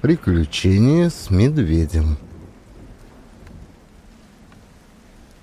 Приключения с медведем.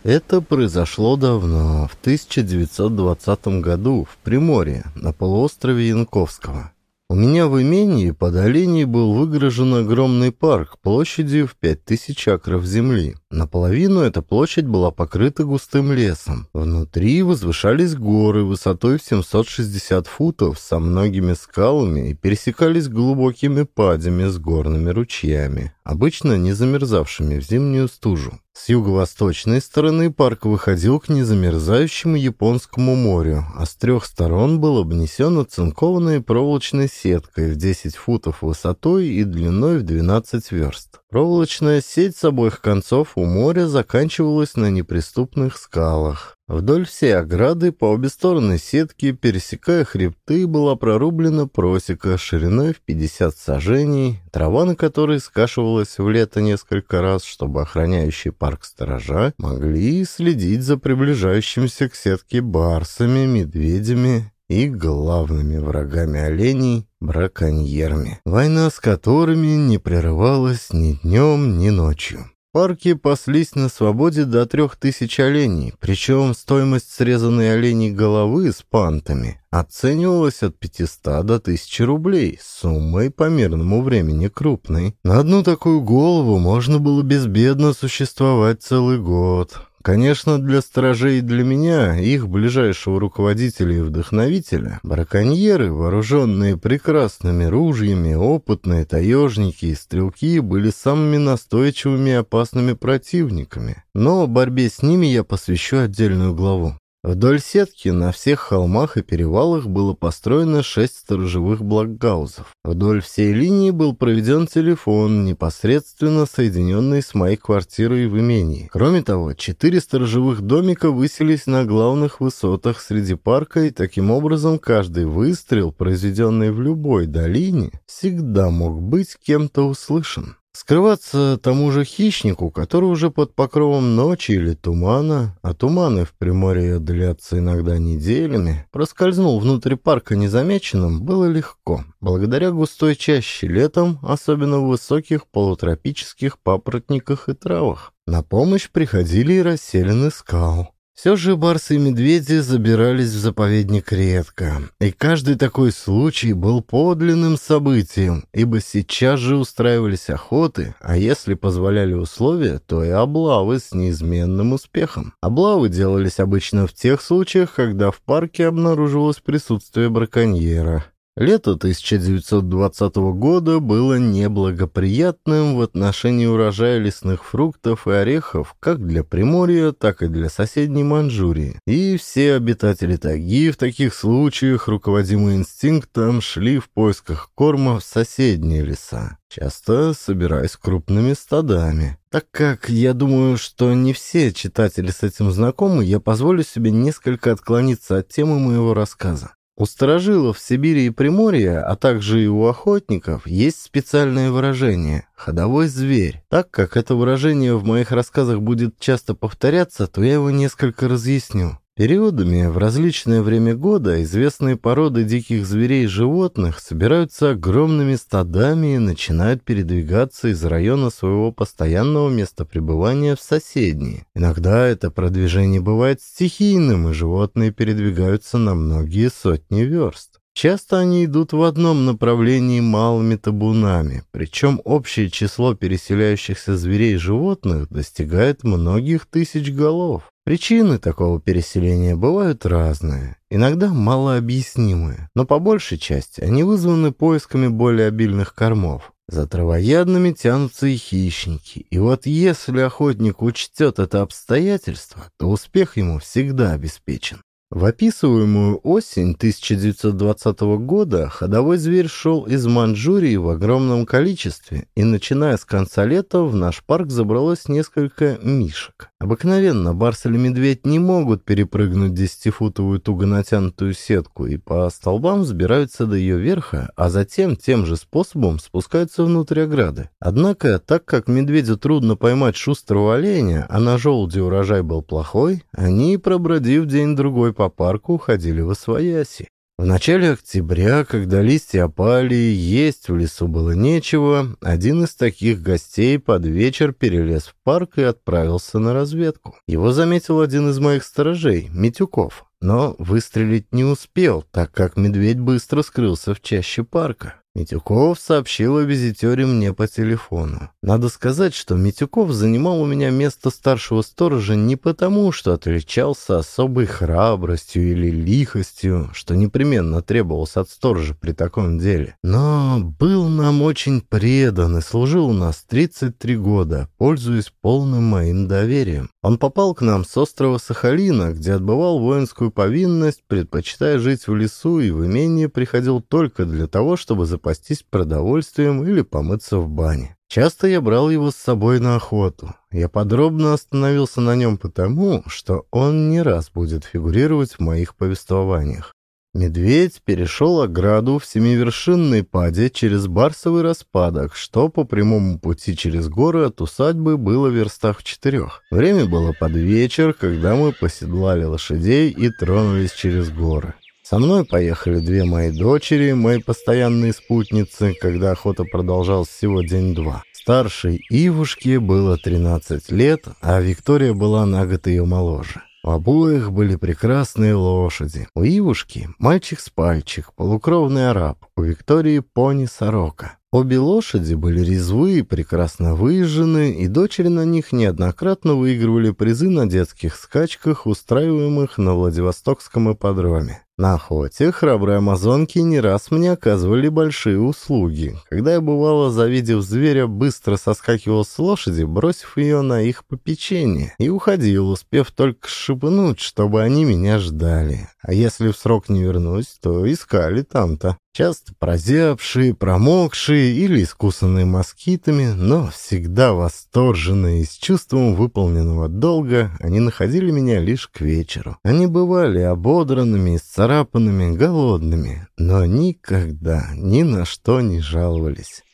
Это произошло давно, в 1920 году, в Приморье, на полуострове Янковского. У меня в имении по долине был выгорожен огромный парк площадью в 5000 акров земли. Наполовину эта площадь была покрыта густым лесом. Внутри возвышались горы высотой в 760 футов со многими скалами и пересекались глубокими падями с горными ручьями, обычно не замерзавшими в зимнюю стужу. С юго-восточной стороны парк выходил к незамерзающему Японскому морю, а с трех сторон был обнесен оцинкованной проволочной сеткой в 10 футов высотой и длиной в 12 верст. Проволочная сеть с обоих концов у моря заканчивалась на неприступных скалах. Вдоль всей ограды по обе стороны сетки, пересекая хребты, была прорублена просека шириной в 50 сажений, трава на которой скашивалась в лето несколько раз, чтобы охраняющие парк сторожа могли следить за приближающимся к сетке барсами, медведями и главными врагами оленей — браконьерами, война с которыми не прерывалась ни днем, ни ночью парке паслись на свободе до трех тысяч оленей, причем стоимость срезанной оленей головы с пантами оценивалась от 500 до 1000 рублей, суммой по мирному времени крупной. На одну такую голову можно было безбедно существовать целый год. Конечно, для сторожей и для меня, их ближайшего руководителя и вдохновителя, браконьеры, вооруженные прекрасными ружьями, опытные таежники и стрелки были самыми настойчивыми и опасными противниками. Но борьбе с ними я посвящу отдельную главу. Вдоль сетки на всех холмах и перевалах было построено шесть сторожевых блокгаузов. Вдоль всей линии был проведен телефон, непосредственно соединенный с моей квартирой в имении. Кроме того, четыре сторожевых домика высились на главных высотах среди парка, и таким образом каждый выстрел, произведенный в любой долине, всегда мог быть кем-то услышан. Скрываться тому же хищнику, который уже под покровом ночи или тумана, а туманы в Приморье длятся иногда неделями, проскользнул внутрь парка незамеченным, было легко, благодаря густой чаще летом, особенно в высоких полутропических папоротниках и травах. На помощь приходили и расселены скал. Все же барсы и медведи забирались в заповедник редко, и каждый такой случай был подлинным событием, ибо сейчас же устраивались охоты, а если позволяли условия, то и облавы с неизменным успехом. Облавы делались обычно в тех случаях, когда в парке обнаруживалось присутствие браконьера. Лето 1920 года было неблагоприятным в отношении урожая лесных фруктов и орехов как для Приморья, так и для соседней Манчжурии. И все обитатели тайги в таких случаях, руководимые инстинктом, шли в поисках корма в соседние леса, часто собираясь крупными стадами. Так как я думаю, что не все читатели с этим знакомы, я позволю себе несколько отклониться от темы моего рассказа. У сторожилов Сибири и Приморья, а также и у охотников, есть специальное выражение «ходовой зверь». Так как это выражение в моих рассказах будет часто повторяться, то я его несколько разъясню. Периодами в различное время года известные породы диких зверей и животных собираются огромными стадами и начинают передвигаться из района своего постоянного места пребывания в соседние. Иногда это продвижение бывает стихийным, и животные передвигаются на многие сотни верст. Часто они идут в одном направлении малыми табунами, причем общее число переселяющихся зверей и животных достигает многих тысяч голов. Причины такого переселения бывают разные, иногда малообъяснимые, но по большей части они вызваны поисками более обильных кормов. За травоядными тянутся и хищники, и вот если охотник учтет это обстоятельство, то успех ему всегда обеспечен. В описываемую осень 1920 года ходовой зверь шел из Манчжурии в огромном количестве, и начиная с конца лета в наш парк забралось несколько мишек. Обыкновенно барс или медведь не могут перепрыгнуть десятифутовую туго натянутую сетку и по столбам взбираются до ее верха, а затем тем же способом спускаются внутрь ограды. Однако, так как медведю трудно поймать шустрого оленя, а на желуде урожай был плохой, они, пробродив день-другой по парку, уходили во свояси. В начале октября, когда листья опали, есть в лесу было нечего, один из таких гостей под вечер перелез в парк и отправился на разведку. Его заметил один из моих сторожей, Митюков, но выстрелить не успел, так как медведь быстро скрылся в чаще парка. Митюков сообщил о визитере мне по телефону. Надо сказать, что Митюков занимал у меня место старшего сторожа не потому, что отличался особой храбростью или лихостью, что непременно требовалось от сторожа при таком деле, но был нам очень предан и служил у нас 33 года, пользуясь полным моим доверием. Он попал к нам с острова Сахалина, где отбывал воинскую повинность, предпочитая жить в лесу и в имении приходил только для того, чтобы запастись продовольствием или помыться в бане. Часто я брал его с собой на охоту. Я подробно остановился на нем потому, что он не раз будет фигурировать в моих повествованиях. Медведь перешел ограду в семивершинной паде через Барсовый распадок, что по прямому пути через горы от усадьбы было в верстах в четырех. Время было под вечер, когда мы поседлали лошадей и тронулись через горы. Со мной поехали две мои дочери, мои постоянные спутницы, когда охота продолжалась всего день-два. Старшей Ивушке было 13 лет, а Виктория была на год ее моложе. У обоих были прекрасные лошади. У Ивушки мальчик с пальчик, полукровный араб. У Виктории пони-сорока. Обе лошади были резвые, прекрасно выезжены, и дочери на них неоднократно выигрывали призы на детских скачках, устраиваемых на Владивостокском ипподроме. На охоте храбрые амазонки не раз мне оказывали большие услуги. Когда я, бывало, завидев зверя, быстро соскакивал с лошади, бросив ее на их попечение, и уходил, успев только шепнуть, чтобы они меня ждали. А если в срок не вернусь, то искали там-то. Часто прозябшие, промокшие или искусанные москитами, но всегда восторженные и с чувством выполненного долга, они находили меня лишь к вечеру. Они бывали ободранными, исцарапанными, голодными, но никогда ни на что не жаловались.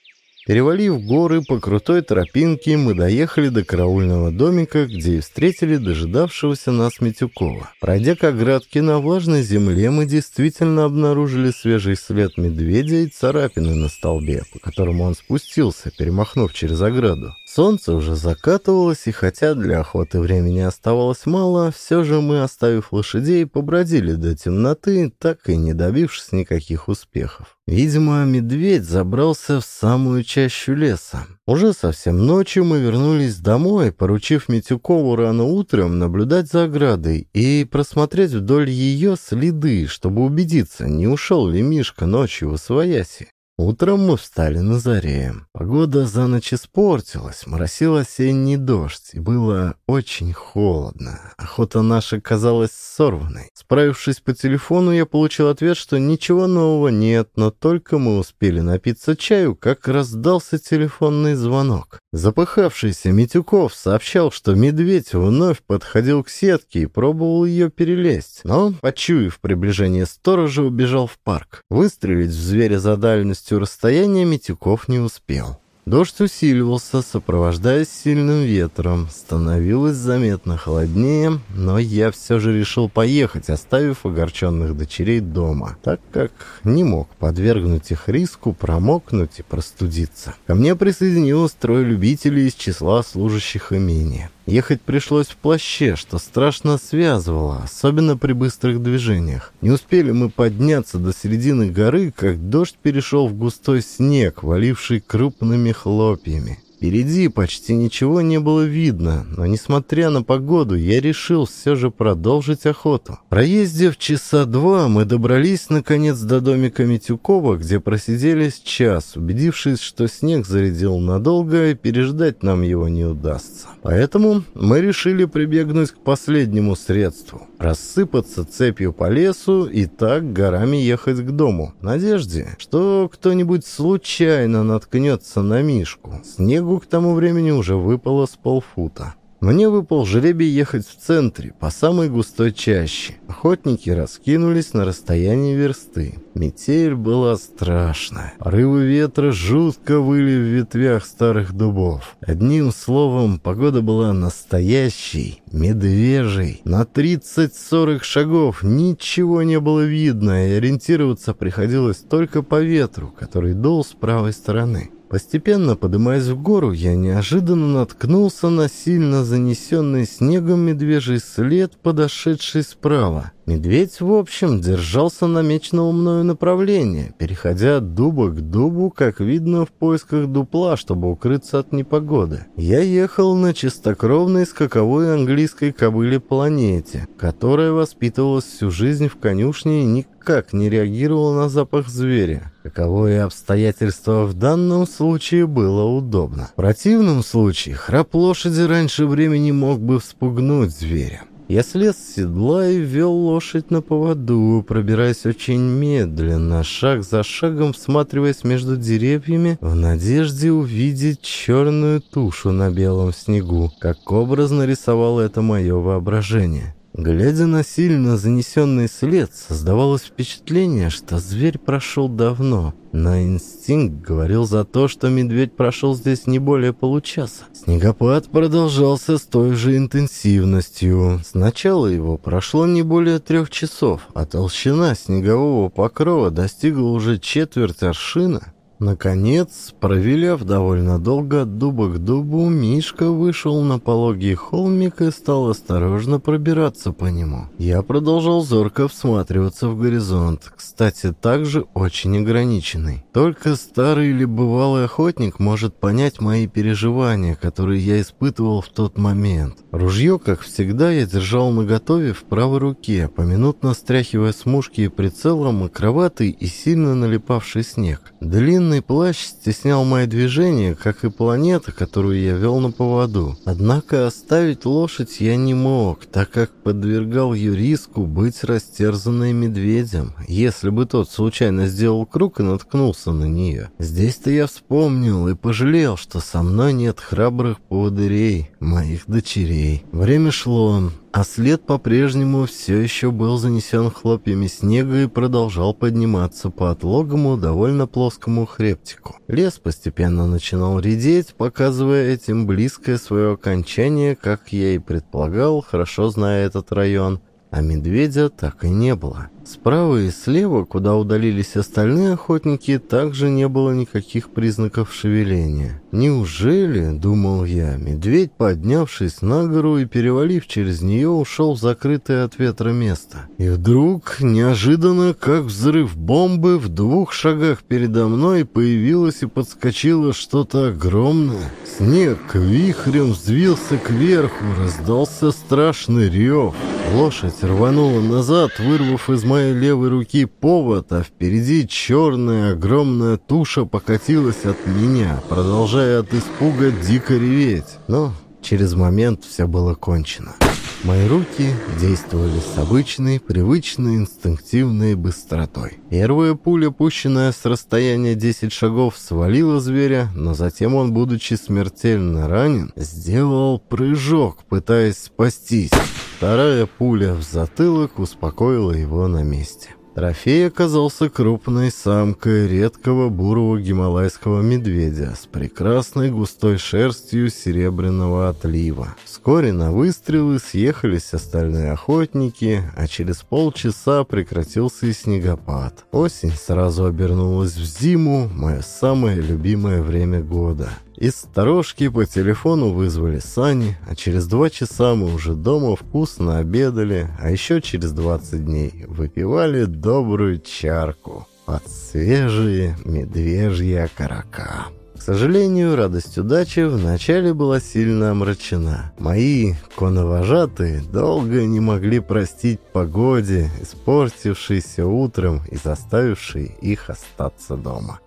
Перевалив горы по крутой тропинке, мы доехали до караульного домика, где и встретили дожидавшегося нас Митюкова. Пройдя к оградке на влажной земле, мы действительно обнаружили свежий след медведя и царапины на столбе, по которому он спустился, перемахнув через ограду. Солнце уже закатывалось, и хотя для охоты времени оставалось мало, все же мы, оставив лошадей, побродили до темноты, так и не добившись никаких успехов. Видимо, медведь забрался в самую чащу леса. Уже совсем ночью мы вернулись домой, поручив Митюкову рано утром наблюдать за оградой и просмотреть вдоль ее следы, чтобы убедиться, не ушел ли Мишка ночью в Освояси. Утром мы встали на заре. Погода за ночь испортилась, моросил осенний дождь, и было очень холодно. Охота наша казалась сорванной. Справившись по телефону, я получил ответ, что ничего нового нет, но только мы успели напиться чаю, как раздался телефонный звонок. Запыхавшийся Митюков сообщал, что медведь вновь подходил к сетке и пробовал ее перелезть, но, почуяв приближение сторожа, убежал в парк. Выстрелить в зверя за дальностью расстояние Митюков не успел. Дождь усиливался, сопровождаясь сильным ветром. Становилось заметно холоднее, но я все же решил поехать, оставив огорченных дочерей дома, так как не мог подвергнуть их риску промокнуть и простудиться. Ко мне присоединилось трое любителей из числа служащих имения. Ехать пришлось в плаще, что страшно связывало, особенно при быстрых движениях. Не успели мы подняться до середины горы, как дождь перешел в густой снег, валивший крупными хлопьями. Впереди почти ничего не было видно, но, несмотря на погоду, я решил все же продолжить охоту. Проездив часа два, мы добрались, наконец, до домика Митюкова, где просидели с час, убедившись, что снег зарядил надолго, и переждать нам его не удастся. Поэтому мы решили прибегнуть к последнему средству — рассыпаться цепью по лесу и так горами ехать к дому, в надежде, что кто-нибудь случайно наткнется на Мишку. Снегу к тому времени уже выпало с полфута. Мне выпал жребий ехать в центре, по самой густой чаще. Охотники раскинулись на расстоянии версты. Метель была страшная. Порывы ветра жутко выли в ветвях старых дубов. Одним словом, погода была настоящей, медвежьей. На 30-40 шагов ничего не было видно, и ориентироваться приходилось только по ветру, который дул с правой стороны. Постепенно поднимаясь в гору, я неожиданно наткнулся на сильно занесенный снегом медвежий след, подошедший справа. Медведь, в общем, держался намеченного мною направления, переходя от дуба к дубу, как видно, в поисках дупла, чтобы укрыться от непогоды. Я ехал на чистокровной скаковой английской кобыле-планете, которая воспитывалась всю жизнь в конюшне и никак не реагировала на запах зверя. Каковое обстоятельство в данном случае было удобно. В противном случае храп лошади раньше времени мог бы вспугнуть зверя. Я слез с седла и вел лошадь на поводу, пробираясь очень медленно, шаг за шагом всматриваясь между деревьями, в надежде увидеть черную тушу на белом снегу, как образно рисовало это мое воображение. Глядя на сильно занесенный след, создавалось впечатление, что зверь прошел давно, но инстинкт говорил за то, что медведь прошел здесь не более получаса. Снегопад продолжался с той же интенсивностью. Сначала его прошло не более трех часов, а толщина снегового покрова достигла уже четверть аршина. Наконец, провиляв довольно долго от дуба к дубу, Мишка вышел на пологий холмик и стал осторожно пробираться по нему. Я продолжал зорко всматриваться в горизонт, кстати, также очень ограниченный. Только старый или бывалый охотник может понять мои переживания, которые я испытывал в тот момент. Ружье, как всегда, я держал наготове в правой руке, поминутно стряхивая с мушки и прицела мокроватый и сильно налипавший снег. Длинный Длинный плащ стеснял мои движения, как и планета, которую я вел на поводу. Однако оставить лошадь я не мог, так как подвергал ее риску быть растерзанной медведем, если бы тот случайно сделал круг и наткнулся на нее. Здесь-то я вспомнил и пожалел, что со мной нет храбрых поводырей, моих дочерей. Время шло, а след по-прежнему все еще был занесен хлопьями снега и продолжал подниматься по отлогому, довольно плоскому хребтику. Лес постепенно начинал редеть, показывая этим близкое свое окончание, как я и предполагал, хорошо зная этот район, а медведя так и не было. Справа и слева, куда удалились остальные охотники, также не было никаких признаков шевеления. «Неужели, — думал я, — медведь, поднявшись на гору и перевалив через нее, ушел в закрытое от ветра место? И вдруг, неожиданно, как взрыв бомбы, в двух шагах передо мной появилось и подскочило что-то огромное. Снег вихрем взвился кверху, раздался страшный рев. Лошадь рванула назад, вырвав из моей левой руки повод, а впереди черная огромная туша покатилась от меня, продолжая от испуга дико реветь. Но через момент все было кончено. Мои руки действовали с обычной, привычной, инстинктивной быстротой. Первая пуля, пущенная с расстояния 10 шагов, свалила зверя, но затем он, будучи смертельно ранен, сделал прыжок, пытаясь спастись. Вторая пуля в затылок успокоила его на месте. Трофей оказался крупной самкой редкого бурого гималайского медведя с прекрасной густой шерстью серебряного отлива. Вскоре на выстрелы съехались остальные охотники, а через полчаса прекратился и снегопад. Осень сразу обернулась в зиму, мое самое любимое время года. Из сторожки по телефону вызвали сани, а через два часа мы уже дома вкусно обедали, а еще через 20 дней выпивали добрую чарку под свежие медвежьи окорока. К сожалению, радость удачи вначале была сильно омрачена. Мои коновожатые долго не могли простить погоде, испортившейся утром и заставившей их остаться дома.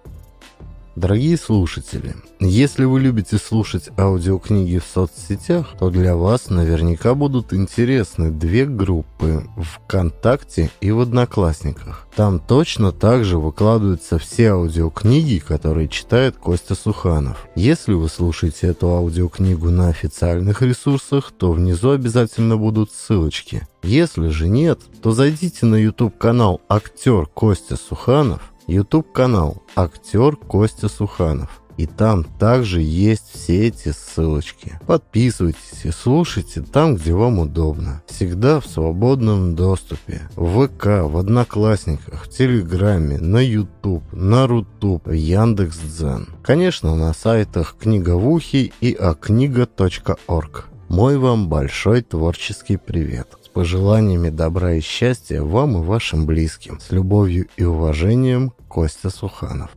Дорогие слушатели, если вы любите слушать аудиокниги в соцсетях, то для вас наверняка будут интересны две группы – ВКонтакте и в Одноклассниках. Там точно так же выкладываются все аудиокниги, которые читает Костя Суханов. Если вы слушаете эту аудиокнигу на официальных ресурсах, то внизу обязательно будут ссылочки. Если же нет, то зайдите на YouTube-канал «Актер Костя Суханов», YouTube-канал «Актер Костя Суханов». И там также есть все эти ссылочки. Подписывайтесь и слушайте там, где вам удобно. Всегда в свободном доступе. В ВК, в Одноклассниках, в Телеграме, на YouTube, на Рутуб, Яндекс.Дзен. Конечно, на сайтах Книговухи и окнига.орг. Мой вам большой творческий привет пожеланиями добра и счастья вам и вашим близким. С любовью и уважением, Костя Суханов.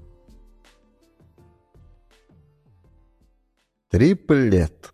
Триплет.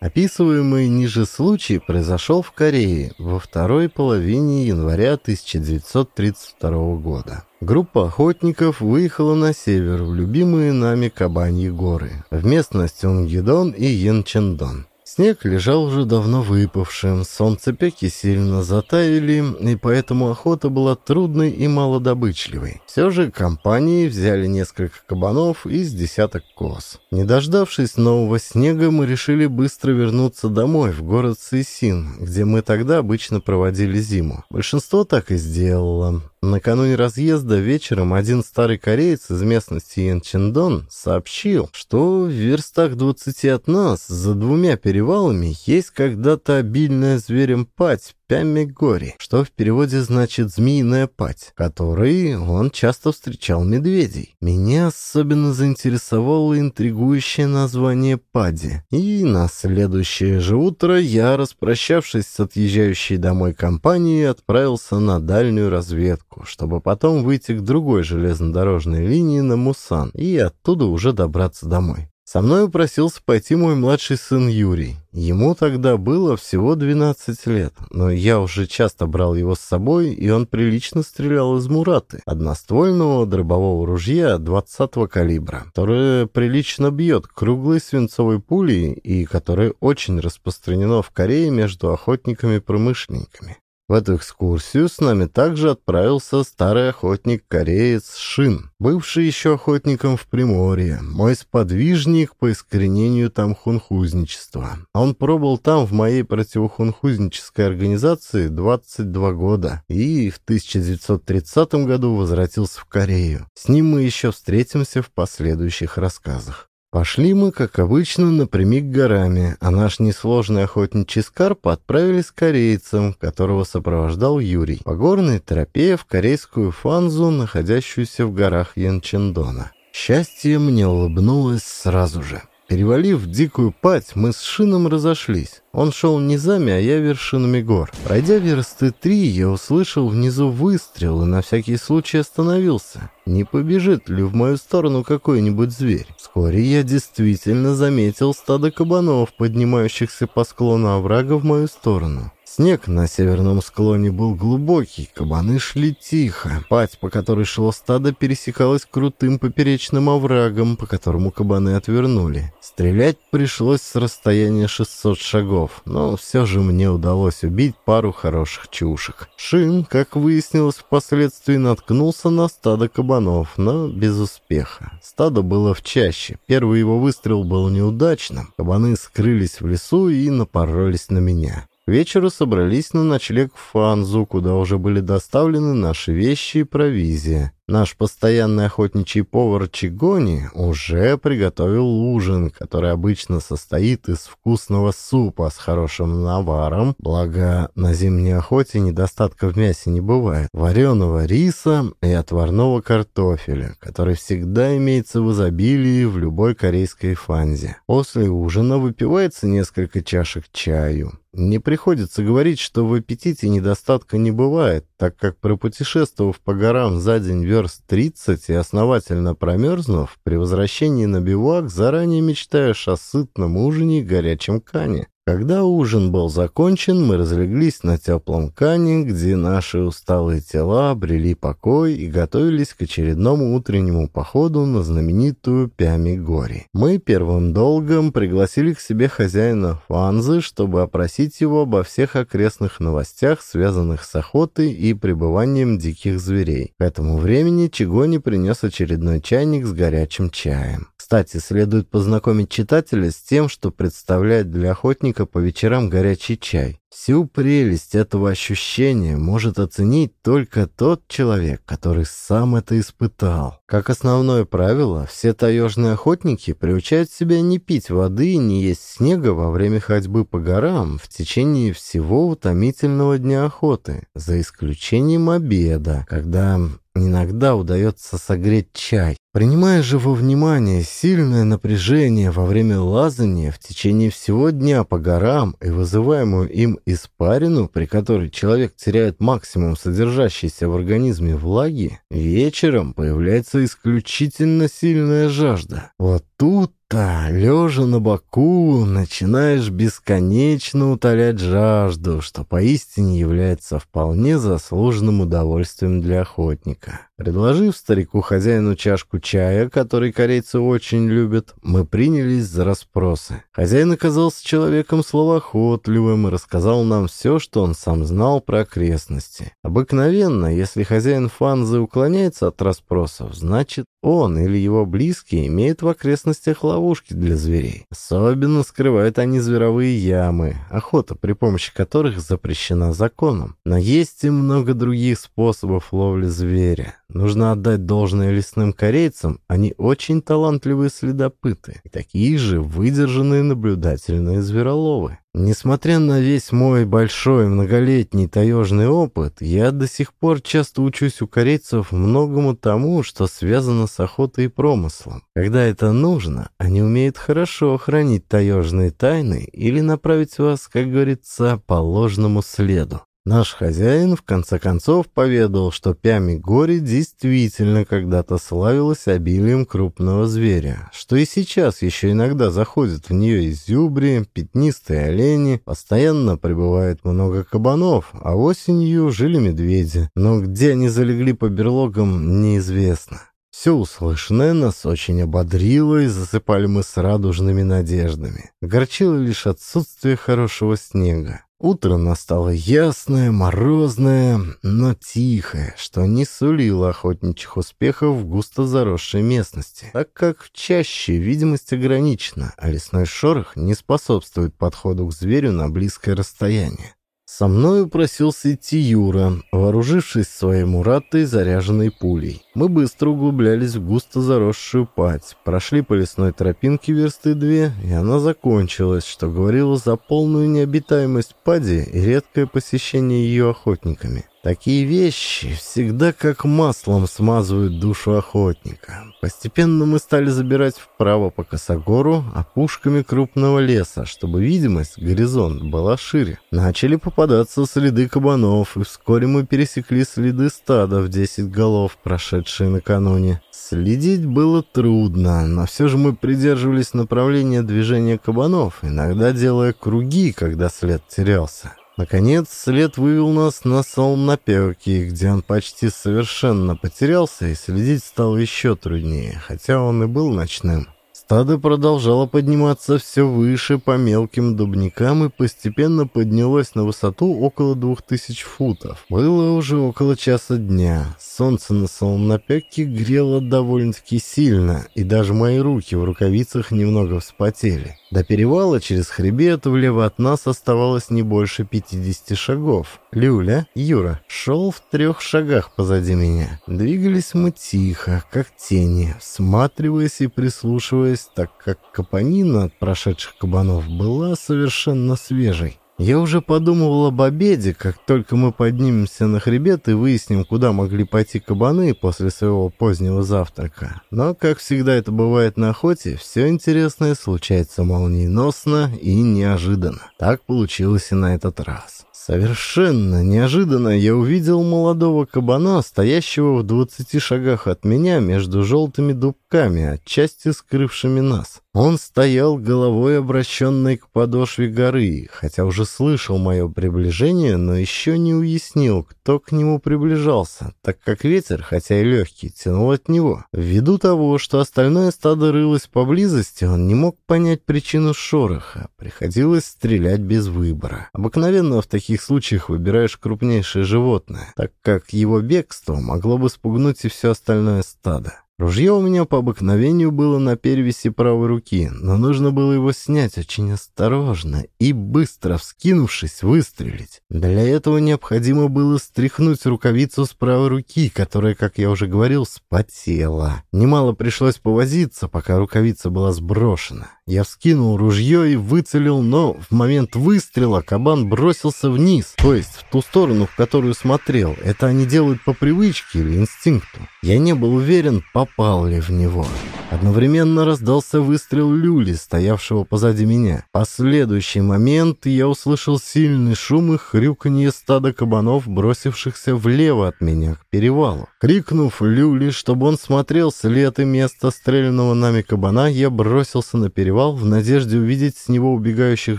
Описываемый ниже случай произошел в Корее во второй половине января 1932 года. Группа охотников выехала на север в любимые нами Кабаньи горы, в местность Унгидон и Янчендон. Снег лежал уже давно выпавшим, солнцепеки сильно затаяли, и поэтому охота была трудной и малодобычливой. Все же компании взяли несколько кабанов и десяток коз. Не дождавшись нового снега, мы решили быстро вернуться домой, в город Сейсин, где мы тогда обычно проводили зиму. Большинство так и сделало. Накануне разъезда вечером один старый кореец из местности Янчендон сообщил, что в верстах 20 от нас, за двумя перевалами, есть когда-то обильная зверем пать, Пяммигори, что в переводе значит «змеиная пать», которой он часто встречал медведей. Меня особенно заинтересовало интригующее название Пади. И на следующее же утро я, распрощавшись с отъезжающей домой компанией, отправился на дальнюю разведку, чтобы потом выйти к другой железнодорожной линии на Мусан и оттуда уже добраться домой. Со мной упросился пойти мой младший сын Юрий. Ему тогда было всего 12 лет, но я уже часто брал его с собой, и он прилично стрелял из мураты, одноствольного дробового ружья 20-го калибра, которое прилично бьет круглой свинцовой пулей и которое очень распространено в Корее между охотниками-промышленниками. В эту экскурсию с нами также отправился старый охотник-кореец Шин, бывший еще охотником в Приморье, мой сподвижник по искоренению там хунхузничества. Он пробыл там в моей противохунхузнической организации 22 года и в 1930 году возвратился в Корею. С ним мы еще встретимся в последующих рассказах. Пошли мы, как обычно, напрямик горами, а наш несложный охотничий скарп отправились к корейцам, которого сопровождал Юрий, по горной тропе в корейскую фанзу, находящуюся в горах Янчендона. Счастье мне улыбнулось сразу же. Перевалив дикую пать, мы с Шином разошлись. Он шел низами, а я вершинами гор. Пройдя версты три, я услышал внизу выстрел и на всякий случай остановился. Не побежит ли в мою сторону какой-нибудь зверь? Вскоре я действительно заметил стадо кабанов, поднимающихся по склону оврага в мою сторону. Снег на северном склоне был глубокий, кабаны шли тихо. Пать, по которой шло стадо, пересекалась крутым поперечным оврагом, по которому кабаны отвернули. Стрелять пришлось с расстояния 600 шагов, но все же мне удалось убить пару хороших чушек. Шин, как выяснилось впоследствии, наткнулся на стадо кабанов, но без успеха. Стадо было в чаще. Первый его выстрел был неудачным. Кабаны скрылись в лесу и напоролись на меня. Вечеру собрались на ночлег в Фанзу, куда уже были доставлены наши вещи и провизия. Наш постоянный охотничий повар Чигони уже приготовил ужин, который обычно состоит из вкусного супа с хорошим наваром, благо на зимней охоте недостатка в мясе не бывает, вареного риса и отварного картофеля, который всегда имеется в изобилии в любой корейской фанзе. После ужина выпивается несколько чашек чаю. Не приходится говорить, что в аппетите недостатка не бывает, так как пропутешествовав по горам за день верст 30 и основательно промерзнув, при возвращении на бивак заранее мечтаешь о сытном ужине и горячем кане. Когда ужин был закончен, мы разлеглись на теплом кане, где наши усталые тела обрели покой и готовились к очередному утреннему походу на знаменитую Пями-Гори. Мы первым долгом пригласили к себе хозяина Фанзы, чтобы опросить его обо всех окрестных новостях, связанных с охотой и пребыванием диких зверей. К этому времени Чигони принес очередной чайник с горячим чаем. Кстати, следует познакомить читателя с тем, что представляет для охотника по вечерам горячий чай. Всю прелесть этого ощущения может оценить только тот человек, который сам это испытал. Как основное правило, все таежные охотники приучают себя не пить воды и не есть снега во время ходьбы по горам в течение всего утомительного дня охоты, за исключением обеда, когда Иногда удается согреть чай. Принимая же во внимание сильное напряжение во время лазания в течение всего дня по горам и вызываемую им испарину, при которой человек теряет максимум содержащейся в организме влаги, вечером появляется исключительно сильная жажда. Вот тут то лежа на боку, начинаешь бесконечно утолять жажду, что поистине является вполне заслуженным удовольствием для охотника. Предложив старику-хозяину чашку чая, который корейцы очень любят, мы принялись за расспросы. Хозяин оказался человеком словоохотливым и рассказал нам все, что он сам знал про окрестности. Обыкновенно, если хозяин фанзы уклоняется от расспросов, значит, он или его близкие имеют в окрестностях ловушки для зверей. Особенно скрывают они зверовые ямы, охота при помощи которых запрещена законом. Но есть и много других способов ловли зверя. Нужно отдать должное лесным корейцам, они очень талантливые следопыты и такие же выдержанные наблюдательные звероловы. Несмотря на весь мой большой многолетний таежный опыт, я до сих пор часто учусь у корейцев многому тому, что связано с охотой и промыслом. Когда это нужно, они умеют хорошо хранить таежные тайны или направить вас, как говорится, по ложному следу. Наш хозяин в конце концов поведал, что Пями-Гори действительно когда-то славилась обилием крупного зверя, что и сейчас еще иногда заходят в нее изюбри, пятнистые олени, постоянно прибывает много кабанов, а осенью жили медведи, но где они залегли по берлогам, неизвестно. Все услышанное нас очень ободрило, и засыпали мы с радужными надеждами. Огорчило лишь отсутствие хорошего снега. Утро настало ясное, морозное, но тихое, что не сулило охотничьих успехов в густо заросшей местности, так как в чаще видимость ограничена, а лесной шорох не способствует подходу к зверю на близкое расстояние. Со мной просился идти Юра, вооружившись своей муратой, заряженной пулей. Мы быстро углублялись в густо заросшую пать, прошли по лесной тропинке версты две, и она закончилась, что говорило за полную необитаемость пади и редкое посещение ее охотниками. Такие вещи всегда как маслом смазывают душу охотника. Постепенно мы стали забирать вправо по косогору опушками крупного леса, чтобы видимость, горизонт, была шире. Начали попадаться следы кабанов, и вскоре мы пересекли следы стада в 10 голов, прошедшие накануне. Следить было трудно, но все же мы придерживались направления движения кабанов, иногда делая круги, когда след терялся. Наконец, след вывел нас на Солнопеки, где он почти совершенно потерялся, и следить стало еще труднее, хотя он и был ночным. Стадо продолжало подниматься все выше по мелким дубникам и постепенно поднялось на высоту около двух тысяч футов. Было уже около часа дня. Солнце на солнопеке грело довольно-таки сильно, и даже мои руки в рукавицах немного вспотели. До перевала через хребет влево от нас оставалось не больше 50 шагов. Люля, Юра, шел в трех шагах позади меня. Двигались мы тихо, как тени, всматриваясь и прислушиваясь, так как капонина от прошедших кабанов была совершенно свежей. Я уже подумывал об обеде, как только мы поднимемся на хребет и выясним, куда могли пойти кабаны после своего позднего завтрака. Но, как всегда это бывает на охоте, все интересное случается молниеносно и неожиданно. Так получилось и на этот раз. Совершенно неожиданно я увидел молодого кабана, стоящего в двадцати шагах от меня между желтыми дубками, отчасти скрывшими нас. Он стоял головой обращенной к подошве горы, хотя уже слышал мое приближение, но еще не уяснил, кто к нему приближался, так как ветер, хотя и легкий, тянул от него. Ввиду того, что остальное стадо рылось поблизости, он не мог понять причину шороха. Приходилось стрелять без выбора. Обыкновенно в таких случаях выбираешь крупнейшее животное, так как его бегство могло бы спугнуть и все остальное стадо. Ружье у меня по обыкновению было на перевязи правой руки, но нужно было его снять очень осторожно и, быстро вскинувшись, выстрелить. Для этого необходимо было стряхнуть рукавицу с правой руки, которая, как я уже говорил, спотела. Немало пришлось повозиться, пока рукавица была сброшена. Я вскинул ружье и выцелил, но в момент выстрела кабан бросился вниз, то есть в ту сторону, в которую смотрел. Это они делают по привычке или инстинкту. Я не был уверен, попал ли в него. Одновременно раздался выстрел люли, стоявшего позади меня. В последующий момент я услышал сильный шум и хрюканье стада кабанов, бросившихся влево от меня, к перевалу. Крикнув люли, чтобы он смотрел след и место стрелянного нами кабана, я бросился на перевал в надежде увидеть с него убегающих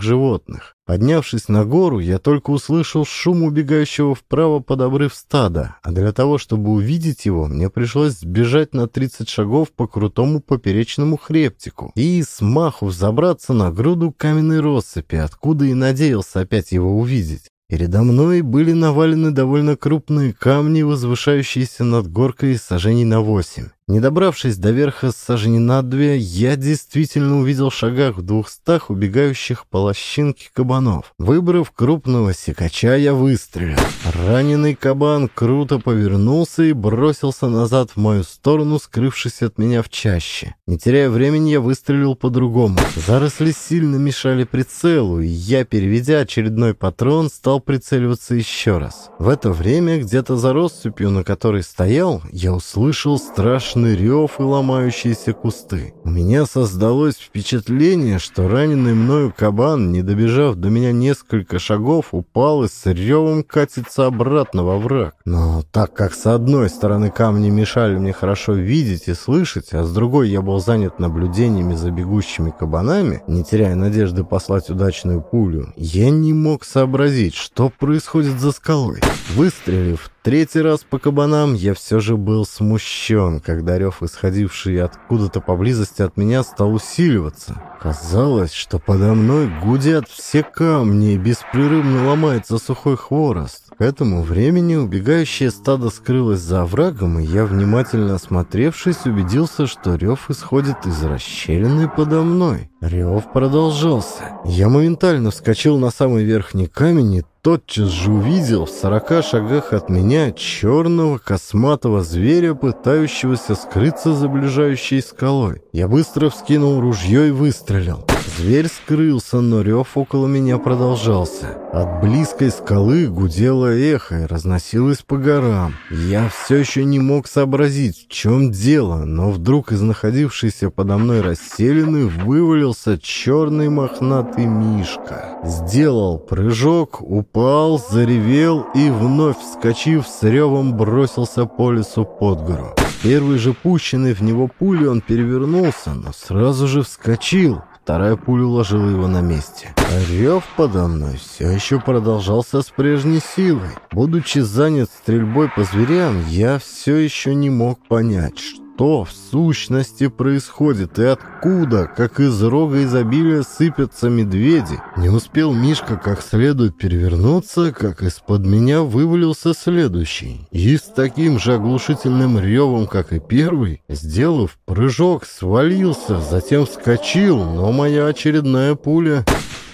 животных. Поднявшись на гору, я только услышал шум убегающего вправо под обрыв стада, а для того, чтобы увидеть его, мне пришлось сбежать на 30 шагов по крутому поперечному хребтику и смаху взобраться на груду каменной россыпи, откуда и надеялся опять его увидеть. Передо мной были навалены довольно крупные камни, возвышающиеся над горкой сажений на восемь. Не добравшись до верха сажени на две, я действительно увидел в шагах в двухстах убегающих по лощинке кабанов. Выбрав крупного секача, я выстрелил. Раненый кабан круто повернулся и бросился назад в мою сторону, скрывшись от меня в чаще. Не теряя времени, я выстрелил по-другому. Заросли сильно мешали прицелу, и я, переведя очередной патрон, стал прицеливаться еще раз. В это время, где-то за россыпью, на которой стоял, я услышал страшный страшный рев и ломающиеся кусты. У меня создалось впечатление, что раненый мною кабан, не добежав до меня несколько шагов, упал и с ревом катится обратно во враг. Но так как с одной стороны камни мешали мне хорошо видеть и слышать, а с другой я был занят наблюдениями за бегущими кабанами, не теряя надежды послать удачную пулю, я не мог сообразить, что происходит за скалой. Выстрелив третий раз по кабанам я все же был смущен, когда рев, исходивший откуда-то поблизости от меня, стал усиливаться. Казалось, что подо мной гудят все камни и беспрерывно ломается сухой хворост. К этому времени убегающее стадо скрылось за оврагом, и я, внимательно осмотревшись, убедился, что рев исходит из расщелины подо мной. Рев продолжался. Я моментально вскочил на самый верхний камень и тотчас же увидел в сорока шагах от меня черного косматого зверя, пытающегося скрыться за ближайшей скалой. Я быстро вскинул ружье и выстрелил. Зверь скрылся, но рев около меня продолжался. От близкой скалы гудело эхо и разносилось по горам. Я все еще не мог сообразить, в чем дело, но вдруг из находившейся подо мной расселены вывалился черный мохнатый мишка. Сделал прыжок, упал, заревел и, вновь вскочив с ревом, бросился по лесу под гору. Первый же пущенный в него пули он перевернулся, но сразу же вскочил. Вторая пуля уложила его на месте. А рев подо мной все еще продолжался с прежней силой. Будучи занят стрельбой по зверям, я все еще не мог понять, что что в сущности происходит и откуда, как из рога изобилия, сыпятся медведи. Не успел Мишка как следует перевернуться, как из-под меня вывалился следующий. И с таким же оглушительным ревом, как и первый, сделав прыжок, свалился, затем вскочил, но моя очередная пуля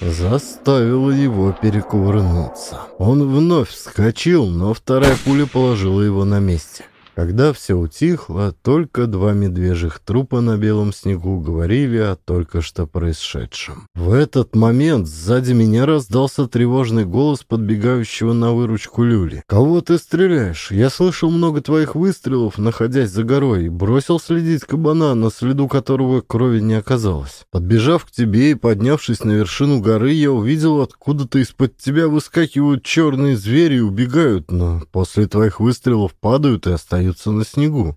заставила его перекувырнуться. Он вновь вскочил, но вторая пуля положила его на месте. Когда все утихло, только два медвежьих трупа на белом снегу говорили о только что происшедшем. В этот момент сзади меня раздался тревожный голос подбегающего на выручку Люли. «Кого ты стреляешь? Я слышал много твоих выстрелов, находясь за горой, и бросил следить кабана, на следу которого крови не оказалось. Подбежав к тебе и поднявшись на вершину горы, я увидел, откуда-то из-под тебя выскакивают черные звери и убегают, но после твоих выстрелов падают и остаются остаются на снегу.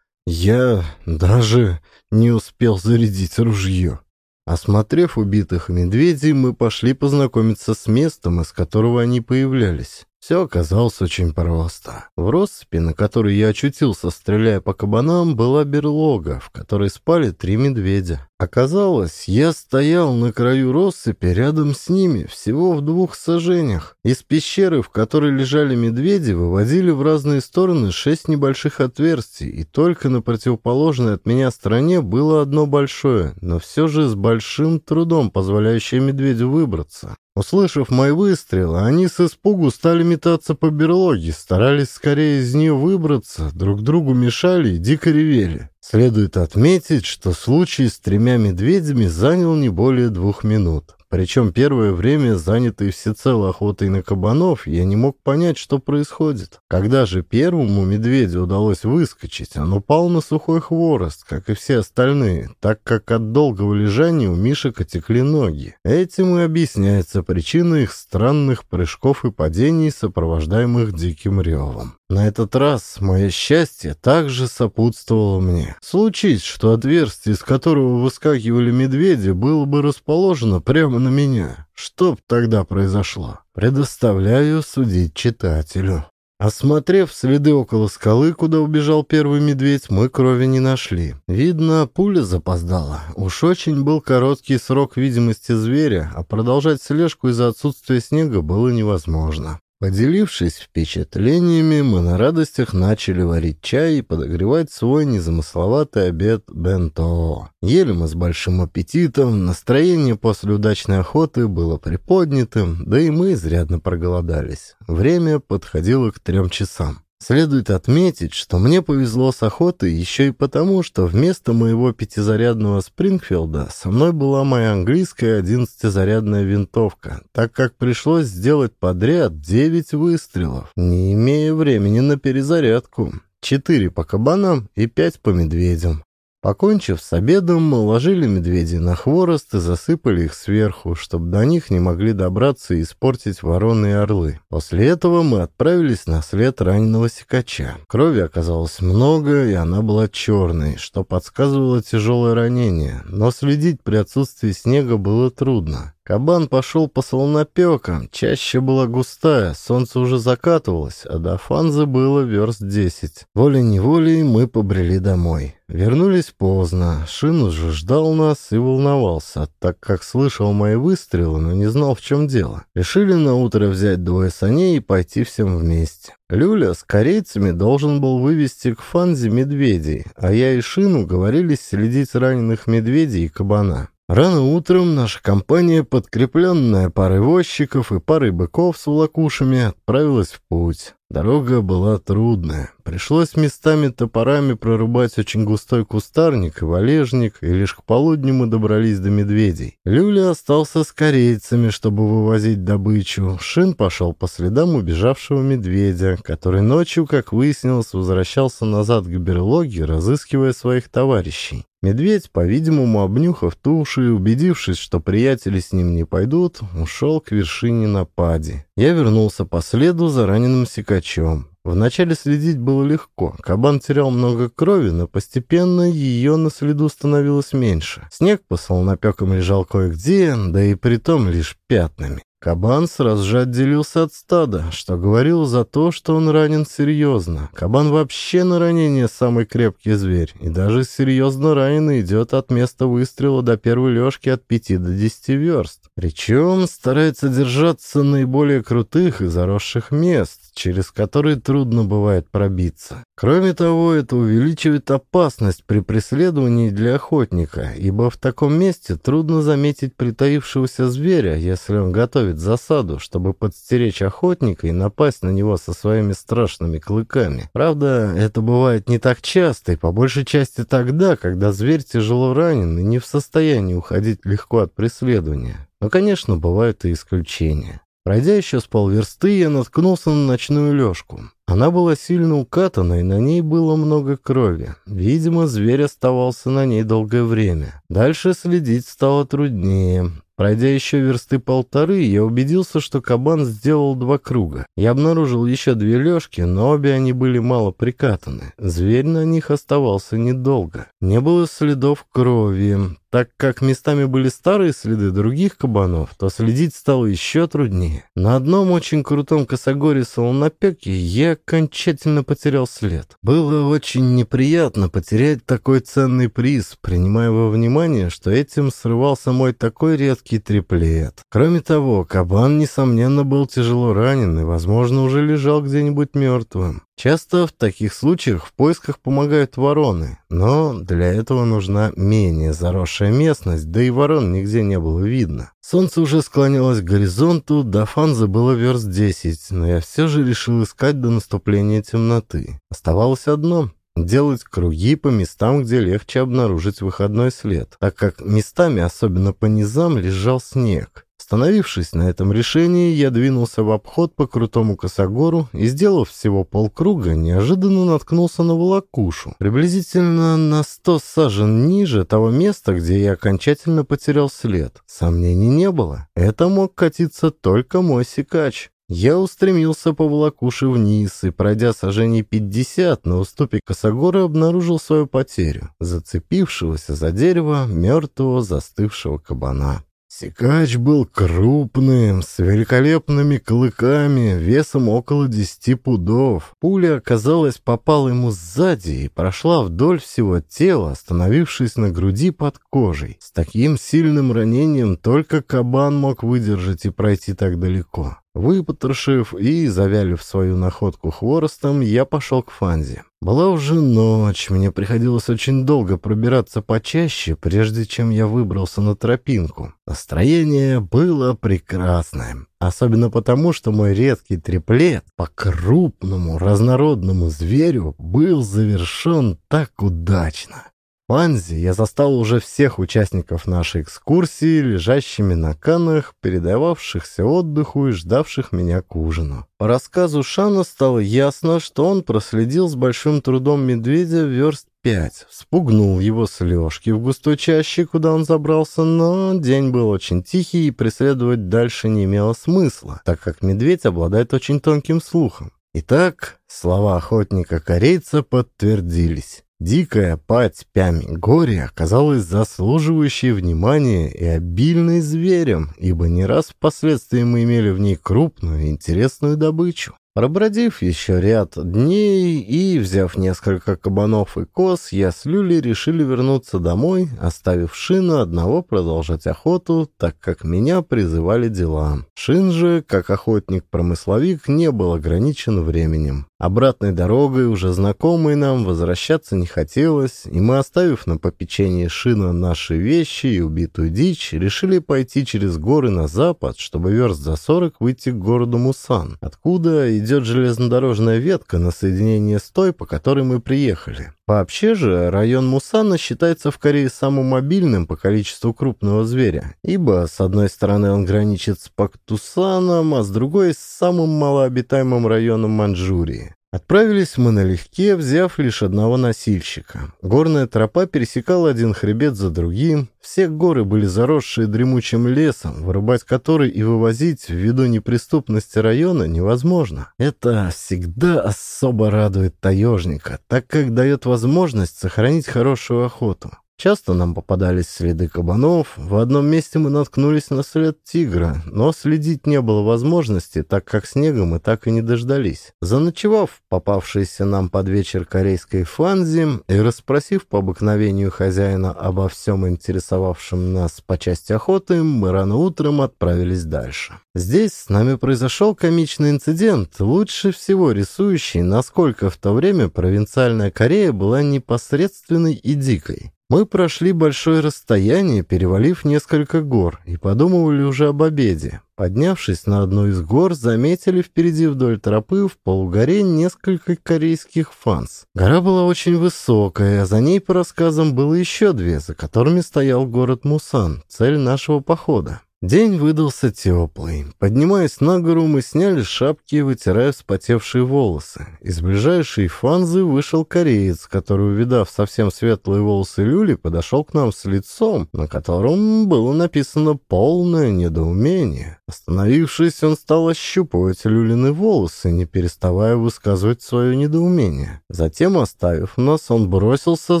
Я даже не успел зарядить ружье. Осмотрев убитых медведей, мы пошли познакомиться с местом, из которого они появлялись. Все оказалось очень просто. В россыпи, на которой я очутился, стреляя по кабанам, была берлога, в которой спали три медведя. Оказалось, я стоял на краю россыпи рядом с ними, всего в двух сажениях. Из пещеры, в которой лежали медведи, выводили в разные стороны шесть небольших отверстий, и только на противоположной от меня стороне было одно большое, но все же с большим трудом позволяющее медведю выбраться. Услышав мои выстрелы, они с испугу стали метаться по берлоге, старались скорее из нее выбраться, друг другу мешали и дико ревели. Следует отметить, что случай с тремя медведями занял не более двух минут. Причем первое время, занятый всецело охотой на кабанов, я не мог понять, что происходит. Когда же первому медведю удалось выскочить, он упал на сухой хворост, как и все остальные, так как от долгого лежания у Мишек отекли ноги. Этим и объясняется причина их странных прыжков и падений, сопровождаемых диким ревом. На этот раз мое счастье также сопутствовало мне. Случись, что отверстие, из которого выскакивали медведи, было бы расположено прямо на меня. Что б тогда произошло? Предоставляю судить читателю. Осмотрев следы около скалы, куда убежал первый медведь, мы крови не нашли. Видно, пуля запоздала. Уж очень был короткий срок видимости зверя, а продолжать слежку из-за отсутствия снега было невозможно. Поделившись впечатлениями, мы на радостях начали варить чай и подогревать свой незамысловатый обед бенто. Ели мы с большим аппетитом, настроение после удачной охоты было приподнятым, да и мы изрядно проголодались. Время подходило к трем часам. Следует отметить, что мне повезло с охотой еще и потому, что вместо моего пятизарядного Спрингфилда со мной была моя английская одиннадцатизарядная винтовка, так как пришлось сделать подряд девять выстрелов, не имея времени на перезарядку. Четыре по кабанам и пять по медведям. Покончив с обедом, мы уложили медведей на хворост и засыпали их сверху, чтобы до них не могли добраться и испортить вороны и орлы. После этого мы отправились на след раненого сикача. Крови оказалось много, и она была черной, что подсказывало тяжелое ранение, но следить при отсутствии снега было трудно. Кабан пошел по солонопекам, чаще была густая, солнце уже закатывалось, а до Фанзы было верст десять. Волей-неволей мы побрели домой. Вернулись поздно, Шин уже ждал нас и волновался, так как слышал мои выстрелы, но не знал, в чем дело. Решили на утро взять двое саней и пойти всем вместе. Люля с корейцами должен был вывести к Фанзе медведей, а я и Шину говорились следить раненых медведей и кабана. Рано утром наша компания, подкрепленная парой возчиков и парой быков с волокушами, отправилась в путь. Дорога была трудная. Пришлось местами топорами прорубать очень густой кустарник и валежник, и лишь к полудню мы добрались до медведей. Люля остался с корейцами, чтобы вывозить добычу. Шин пошел по следам убежавшего медведя, который ночью, как выяснилось, возвращался назад к берлоге, разыскивая своих товарищей. Медведь, по-видимому, обнюхав туши и убедившись, что приятели с ним не пойдут, ушел к вершине напади. Я вернулся по следу за раненым сикачом. Вначале следить было легко. Кабан терял много крови, но постепенно ее на следу становилось меньше. Снег по солнопекам лежал кое-где, да и притом лишь пятнами. Кабан сразу же отделился от стада, что говорил за то, что он ранен серьезно. Кабан вообще на ранение самый крепкий зверь, и даже серьезно раненый идет от места выстрела до первой лёжки от 5 до 10 верст. Причем старается держаться наиболее крутых и заросших мест, через которые трудно бывает пробиться. Кроме того, это увеличивает опасность при преследовании для охотника, ибо в таком месте трудно заметить притаившегося зверя, если он готовит расставить засаду, чтобы подстеречь охотника и напасть на него со своими страшными клыками. Правда, это бывает не так часто и по большей части тогда, когда зверь тяжело ранен и не в состоянии уходить легко от преследования. Но, конечно, бывают и исключения. Пройдя еще с полверсты, я наткнулся на ночную лёжку. Она была сильно укатана, и на ней было много крови. Видимо, зверь оставался на ней долгое время. Дальше следить стало труднее. Пройдя еще версты полторы, я убедился, что кабан сделал два круга. Я обнаружил еще две лёжки, но обе они были мало прикатаны. Зверь на них оставался недолго. Не было следов крови. Так как местами были старые следы других кабанов, то следить стало еще труднее. На одном очень крутом косогоре солонопеке я окончательно потерял след. Было очень неприятно потерять такой ценный приз, принимая во внимание, что этим срывался мой такой редкий триплет. Кроме того, кабан, несомненно, был тяжело ранен и, возможно, уже лежал где-нибудь мертвым. Часто в таких случаях в поисках помогают вороны, но для этого нужна менее заросшая местность, да и ворон нигде не было видно. Солнце уже склонялось к горизонту, до Фанзы было верст десять, но я все же решил искать до наступления темноты. Оставалось одно — делать круги по местам, где легче обнаружить выходной след, так как местами, особенно по низам, лежал снег. Остановившись на этом решении, я двинулся в обход по крутому косогору и, сделав всего полкруга, неожиданно наткнулся на волокушу, приблизительно на сто сажен ниже того места, где я окончательно потерял след. Сомнений не было. Это мог катиться только мой сикач. Я устремился по волокуше вниз и, пройдя сажений пятьдесят на уступе косогора, обнаружил свою потерю, зацепившегося за дерево мертвого застывшего кабана. Сикач был крупным, с великолепными клыками, весом около десяти пудов. Пуля, оказалось, попала ему сзади и прошла вдоль всего тела, остановившись на груди под кожей. С таким сильным ранением только кабан мог выдержать и пройти так далеко. Выпотрошив и завялив свою находку хворостом, я пошел к Фанзе. Была уже ночь, мне приходилось очень долго пробираться почаще, прежде чем я выбрался на тропинку. Настроение было прекрасное, особенно потому, что мой редкий триплет по крупному разнородному зверю был завершен так удачно. Панзи я застал уже всех участников нашей экскурсии, лежащими на канах, передававшихся отдыху и ждавших меня к ужину. По рассказу Шана стало ясно, что он проследил с большим трудом медведя верст пять, спугнул его с лёжки в густой чаще, куда он забрался, но день был очень тихий и преследовать дальше не имело смысла, так как медведь обладает очень тонким слухом. Итак, слова охотника-корейца подтвердились. Дикая пать пями горе оказалась заслуживающей внимания и обильной зверем, ибо не раз впоследствии мы имели в ней крупную интересную добычу. Пробродив еще ряд дней и взяв несколько кабанов и коз, я с Люли решили вернуться домой, оставив Шина одного продолжать охоту, так как меня призывали дела. Шин же, как охотник-промысловик, не был ограничен временем. Обратной дорогой, уже знакомой нам, возвращаться не хотелось, и мы, оставив на попечение Шина наши вещи и убитую дичь, решили пойти через горы на запад, чтобы верст за сорок выйти к городу Мусан, откуда идет железнодорожная ветка на соединение с той, по которой мы приехали. Вообще же, район Мусана считается в Корее самым мобильным по количеству крупного зверя, ибо с одной стороны он граничит с Пактусаном, а с другой — с самым малообитаемым районом Манчжурии. Отправились мы налегке, взяв лишь одного носильщика. Горная тропа пересекала один хребет за другим. Все горы были заросшие дремучим лесом, вырубать который и вывозить ввиду неприступности района невозможно. Это всегда особо радует таежника, так как дает возможность сохранить хорошую охоту. Часто нам попадались следы кабанов, в одном месте мы наткнулись на след тигра, но следить не было возможности, так как снега мы так и не дождались. Заночевав попавшийся нам под вечер корейской фанзи и расспросив по обыкновению хозяина обо всем интересовавшем нас по части охоты, мы рано утром отправились дальше. Здесь с нами произошел комичный инцидент, лучше всего рисующий, насколько в то время провинциальная Корея была непосредственной и дикой. Мы прошли большое расстояние, перевалив несколько гор, и подумывали уже об обеде. Поднявшись на одну из гор, заметили впереди вдоль тропы в полугоре несколько корейских фанс. Гора была очень высокая, а за ней, по рассказам, было еще две, за которыми стоял город Мусан, цель нашего похода. День выдался теплый. Поднимаясь на гору, мы сняли шапки, вытирая вспотевшие волосы. Из ближайшей фанзы вышел кореец, который, увидав совсем светлые волосы Люли, подошел к нам с лицом, на котором было написано полное недоумение. Остановившись, он стал ощупывать Люлины волосы, не переставая высказывать свое недоумение. Затем, оставив нас, он бросился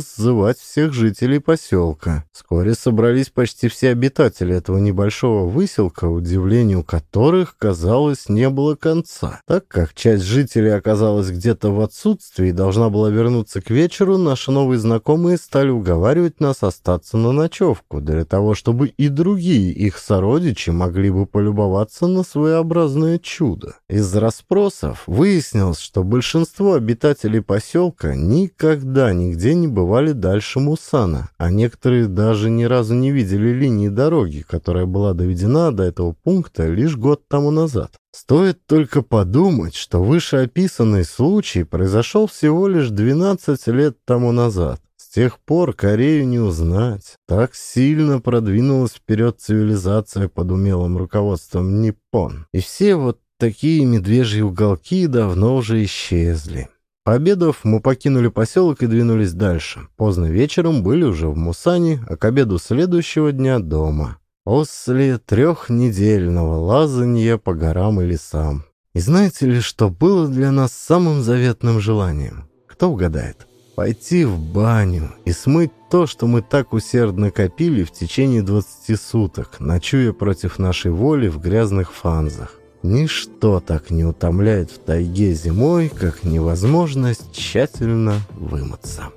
сзывать всех жителей поселка. Вскоре собрались почти все обитатели этого небольшого небольшого выселка, удивлению которых, казалось, не было конца. Так как часть жителей оказалась где-то в отсутствии и должна была вернуться к вечеру, наши новые знакомые стали уговаривать нас остаться на ночевку, для того, чтобы и другие их сородичи могли бы полюбоваться на своеобразное чудо. Из расспросов выяснилось, что большинство обитателей поселка никогда нигде не бывали дальше Мусана, а некоторые даже ни разу не видели линии дороги, которая была доведена до этого пункта лишь год тому назад. Стоит только подумать, что вышеописанный случай произошел всего лишь 12 лет тому назад. С тех пор Корею не узнать. Так сильно продвинулась вперед цивилизация под умелым руководством Ниппон. И все вот такие медвежьи уголки давно уже исчезли. Пообедав, мы покинули поселок и двинулись дальше. Поздно вечером были уже в Мусане, а к обеду следующего дня дома после трехнедельного лазанья по горам и лесам. И знаете ли, что было для нас самым заветным желанием? Кто угадает? Пойти в баню и смыть то, что мы так усердно копили в течение 20 суток, ночуя против нашей воли в грязных фанзах. Ничто так не утомляет в тайге зимой, как невозможность тщательно вымыться.